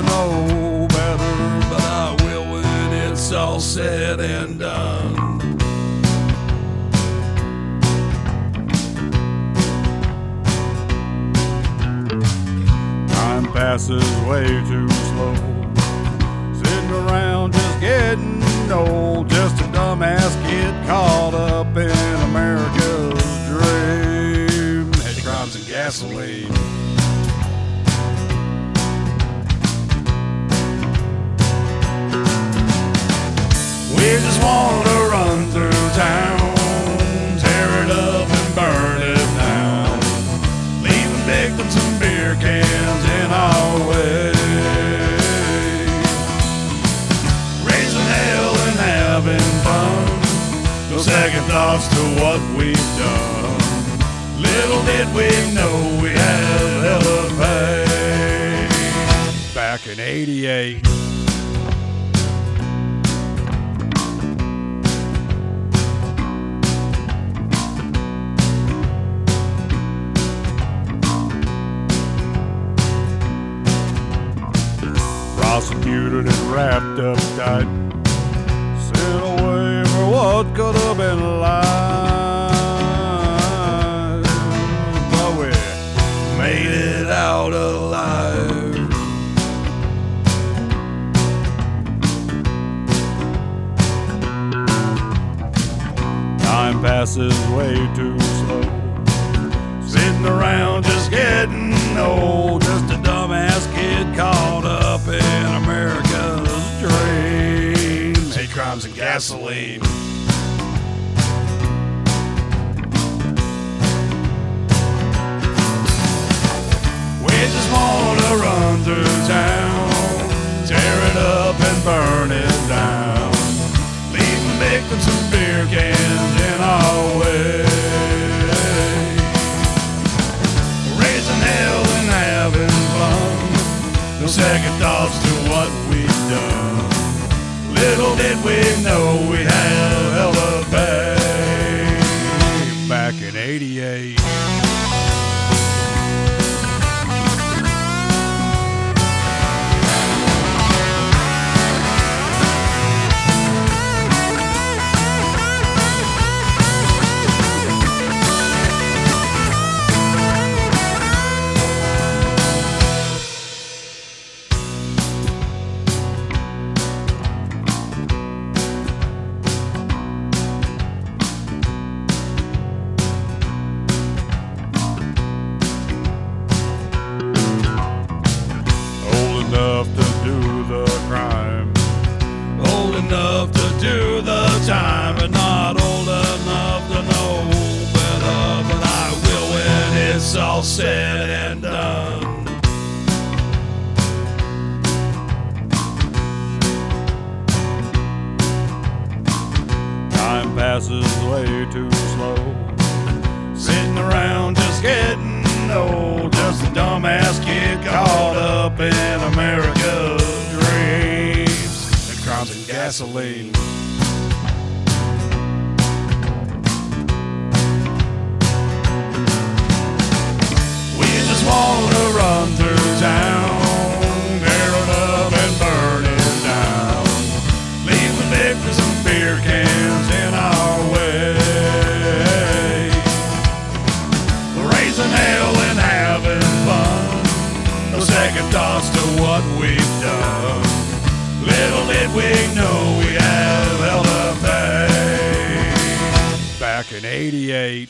to know better, but I will when it's all said and done. Time passes way too slow. Sitting around just getting old, just a dumbass kid caught up in America's dream. Hedge crimes and gasoline. Run through town, tear it up and burn it down, leaving victims and beer cans in our. Raising hell and having fun, no second thoughts to what we've done. Little did we know we had hell of pay. Back in 88. Prosecuted and wrapped up tight. Sent away for what could have been life. But we Made it out alive. time passes way too slow. Sitting around just getting old, gasoline. We just wanna run through town, tear it up and burn it down, leaving victims and beer cans in our way. Raising hell and having fun, no second thoughts to what done. Little did we know we had hell of pay. back in 88. Time, but not old enough to know better. But I will when it's all said and done. Time passes way too slow. Sitting around just getting old, just a dumbass kid caught up in America's dreams and crimes and gasoline. Raising hell and having fun, no second thoughts to what we've done. Little did we know we have to pay. Back in 88.